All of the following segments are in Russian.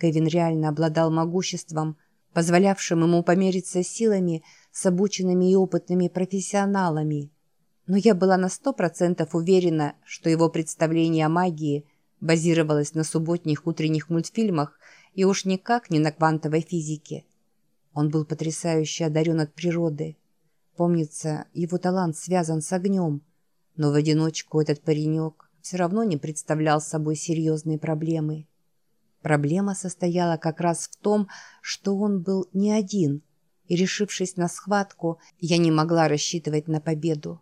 Кевин реально обладал могуществом, позволявшим ему помериться силами с обученными и опытными профессионалами. Но я была на сто процентов уверена, что его представление о магии базировалось на субботних утренних мультфильмах и уж никак не на квантовой физике. Он был потрясающе одарен от природы. Помнится, его талант связан с огнем, но в одиночку этот паренек все равно не представлял собой серьезные проблемы. Проблема состояла как раз в том, что он был не один, и, решившись на схватку, я не могла рассчитывать на победу.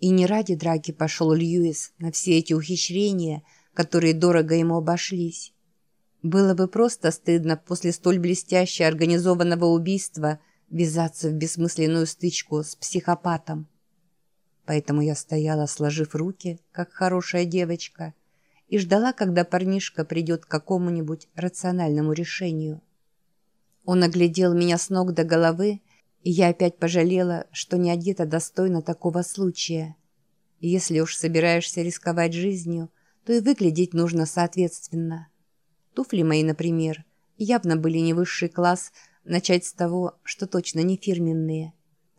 И не ради драки пошел Льюис на все эти ухищрения, которые дорого ему обошлись. Было бы просто стыдно после столь блестяще организованного убийства ввязаться в бессмысленную стычку с психопатом. Поэтому я стояла, сложив руки, как хорошая девочка, и ждала, когда парнишка придет к какому-нибудь рациональному решению. Он оглядел меня с ног до головы, и я опять пожалела, что не одета достойно такого случая. Если уж собираешься рисковать жизнью, то и выглядеть нужно соответственно. Туфли мои, например, явно были не высший класс, начать с того, что точно не фирменные.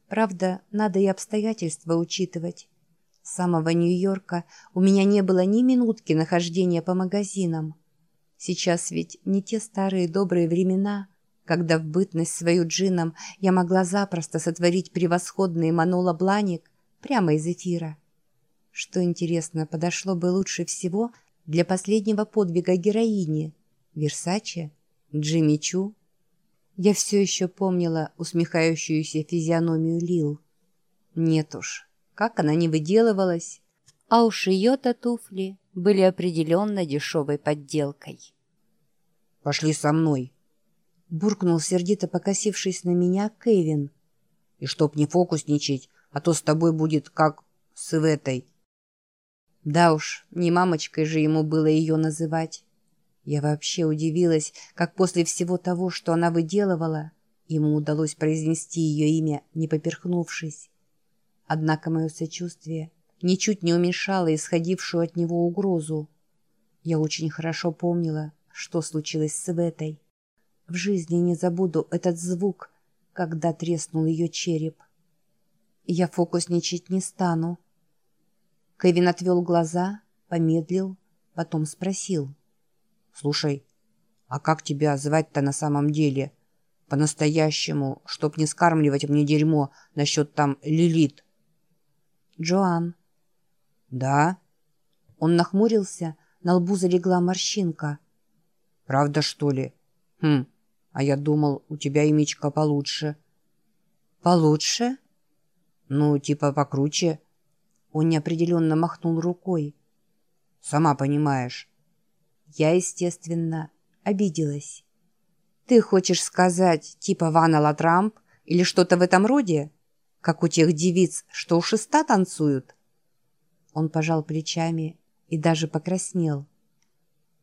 Правда, надо и обстоятельства учитывать. Самого Нью-Йорка у меня не было ни минутки нахождения по магазинам. Сейчас ведь не те старые добрые времена, когда в бытность свою джином я могла запросто сотворить превосходный Манола Бланик прямо из эфира. Что интересно, подошло бы лучше всего для последнего подвига героини Версаче, Джимми Чу. Я все еще помнила усмехающуюся физиономию Лил. Нет уж, как она не выделывалась, а уж ее-то туфли были определенно дешевой подделкой. «Пошли со мной», — буркнул сердито покосившись на меня Кевин. «И чтоб не фокусничать, а то с тобой будет как с Иветой». Да уж, не мамочкой же ему было ее называть. Я вообще удивилась, как после всего того, что она выделывала, ему удалось произнести ее имя, не поперхнувшись. Однако мое сочувствие ничуть не уменьшало исходившую от него угрозу. Я очень хорошо помнила, что случилось с Светой. В жизни не забуду этот звук, когда треснул ее череп. Я фокусничать не стану. Кевин отвел глаза, помедлил, потом спросил. «Слушай, а как тебя звать-то на самом деле? По-настоящему, чтоб не скармливать мне дерьмо насчет там Лилит?» Джоан». «Да?» Он нахмурился, на лбу залегла морщинка. «Правда, что ли? Хм, а я думал, у тебя имечко получше». «Получше?» «Ну, типа покруче». Он неопределенно махнул рукой. «Сама понимаешь». Я, естественно, обиделась. «Ты хочешь сказать, типа Ванала Трамп или что-то в этом роде?» Как у тех девиц, что у шеста танцуют. Он пожал плечами и даже покраснел.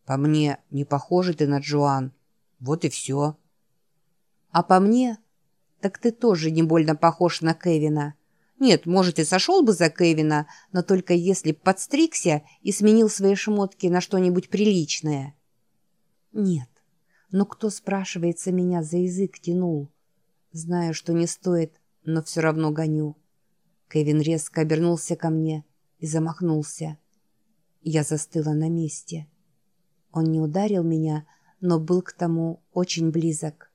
По мне, не похожа ты на Джоан. Вот и все. А по мне, так ты тоже не больно похож на Кевина. Нет, может, и сошел бы за Кевина, но только если б подстригся и сменил свои шмотки на что-нибудь приличное. Нет, но кто, спрашивается, меня за язык тянул? Знаю, что не стоит но все равно гоню. Кевин резко обернулся ко мне и замахнулся. Я застыла на месте. Он не ударил меня, но был к тому очень близок.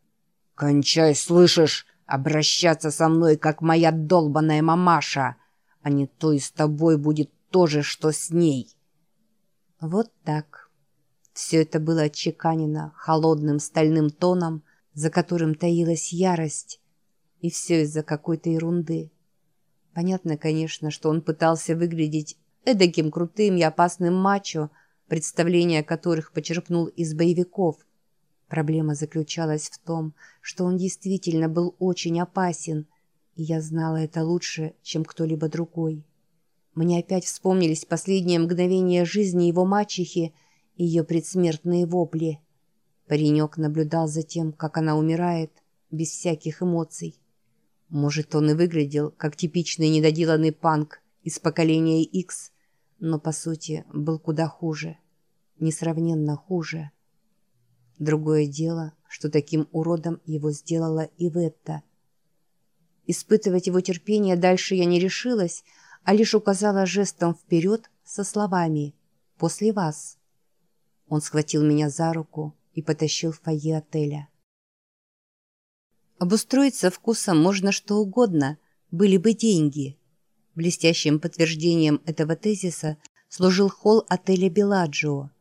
«Кончай, слышишь, обращаться со мной, как моя долбаная мамаша, а не то и с тобой будет то же, что с ней». Вот так. Все это было отчеканено холодным стальным тоном, за которым таилась ярость, и все из-за какой-то ерунды. Понятно, конечно, что он пытался выглядеть эдаким крутым и опасным мачо, представления которых почерпнул из боевиков. Проблема заключалась в том, что он действительно был очень опасен, и я знала это лучше, чем кто-либо другой. Мне опять вспомнились последние мгновения жизни его мачехи и ее предсмертные вопли. Паренек наблюдал за тем, как она умирает, без всяких эмоций. Может, он и выглядел как типичный недоделанный панк из поколения X, но, по сути, был куда хуже. Несравненно хуже. Другое дело, что таким уродом его сделала Иветта. Испытывать его терпение дальше я не решилась, а лишь указала жестом вперед со словами «После вас». Он схватил меня за руку и потащил в фойе отеля. Обустроиться вкусом можно что угодно, были бы деньги. Блестящим подтверждением этого тезиса служил холл отеля «Беладжио».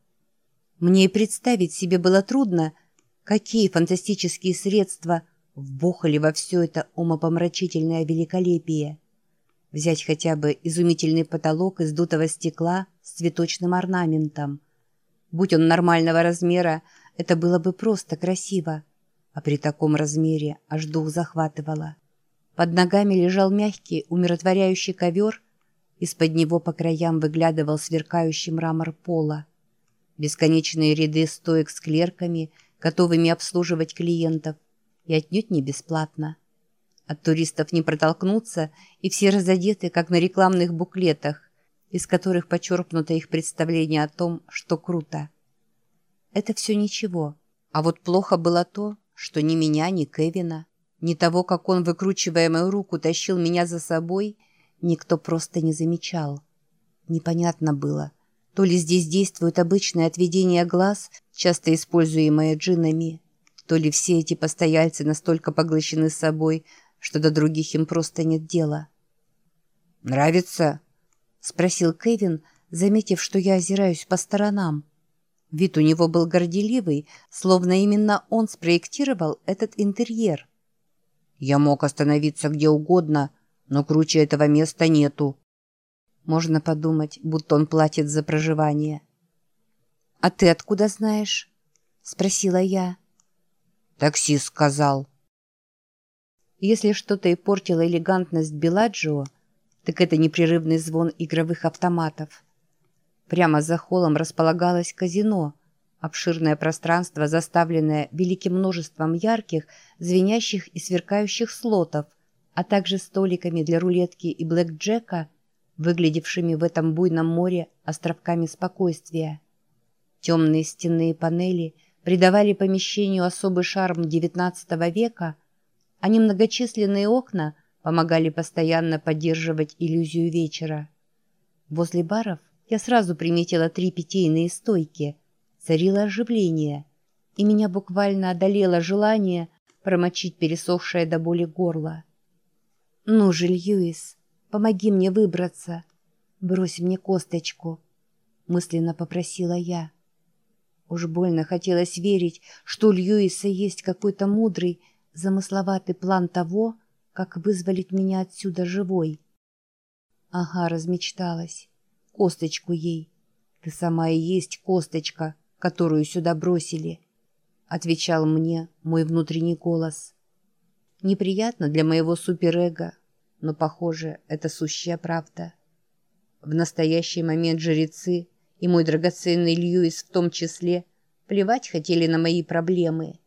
Мне и представить себе было трудно, какие фантастические средства вбухали во все это умопомрачительное великолепие. Взять хотя бы изумительный потолок из дутого стекла с цветочным орнаментом. Будь он нормального размера, это было бы просто красиво, а при таком размере аж дух захватывало. Под ногами лежал мягкий, умиротворяющий ковер, из-под него по краям выглядывал сверкающий мрамор пола. Бесконечные ряды стоек с клерками, готовыми обслуживать клиентов, и отнюдь не бесплатно. От туристов не протолкнуться, и все разодеты, как на рекламных буклетах, из которых почерпнуто их представление о том, что круто. Это все ничего. А вот плохо было то, что ни меня, ни Кевина, ни того, как он, выкручивая мою руку, тащил меня за собой, никто просто не замечал. Непонятно было, то ли здесь действует обычное отведение глаз, часто используемое джинами, то ли все эти постояльцы настолько поглощены собой, что до других им просто нет дела. «Нравится?» — спросил Кевин, заметив, что я озираюсь по сторонам. Вид у него был горделивый, словно именно он спроектировал этот интерьер. «Я мог остановиться где угодно, но круче этого места нету». Можно подумать, будто он платит за проживание. «А ты откуда знаешь?» — спросила я. Таксист сказал. Если что-то и портило элегантность Беладжио, так это непрерывный звон игровых автоматов. Прямо за холлом располагалось казино, обширное пространство, заставленное великим множеством ярких, звенящих и сверкающих слотов, а также столиками для рулетки и блэкджека, выглядевшими в этом буйном море островками спокойствия. Темные стенные панели – придавали помещению особый шарм XIX века, а немногочисленные окна помогали постоянно поддерживать иллюзию вечера. Возле баров я сразу приметила три питейные стойки. Царило оживление, и меня буквально одолело желание промочить пересохшее до боли горло. «Ну же, Льюис, помоги мне выбраться. Брось мне косточку», — мысленно попросила я. Уж больно хотелось верить, что у Льюиса есть какой-то мудрый, замысловатый план того, как вызволить меня отсюда живой. Ага, размечталась. Косточку ей. Ты сама и есть косточка, которую сюда бросили, отвечал мне мой внутренний голос. Неприятно для моего суперэго, но, похоже, это сущая правда. В настоящий момент жрецы — и мой драгоценный Льюис в том числе, плевать хотели на мои проблемы.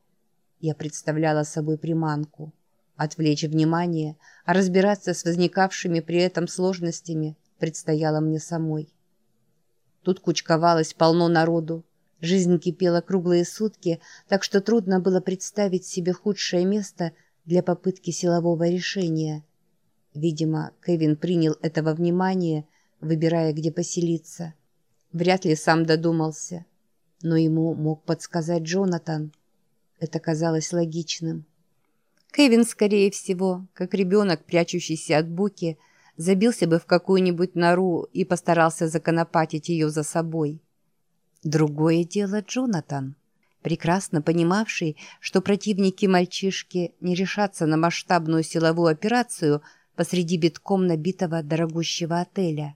Я представляла собой приманку. Отвлечь внимание, а разбираться с возникавшими при этом сложностями предстояло мне самой. Тут кучковалось полно народу. Жизнь кипела круглые сутки, так что трудно было представить себе худшее место для попытки силового решения. Видимо, Кевин принял этого внимания, выбирая, где поселиться. Вряд ли сам додумался. Но ему мог подсказать Джонатан. Это казалось логичным. Кевин, скорее всего, как ребенок, прячущийся от Буки, забился бы в какую-нибудь нору и постарался законопатить ее за собой. Другое дело Джонатан, прекрасно понимавший, что противники мальчишки не решатся на масштабную силовую операцию посреди битком набитого дорогущего отеля.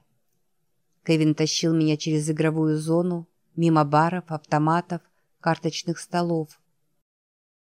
Кевин тащил меня через игровую зону, мимо баров, автоматов, карточных столов.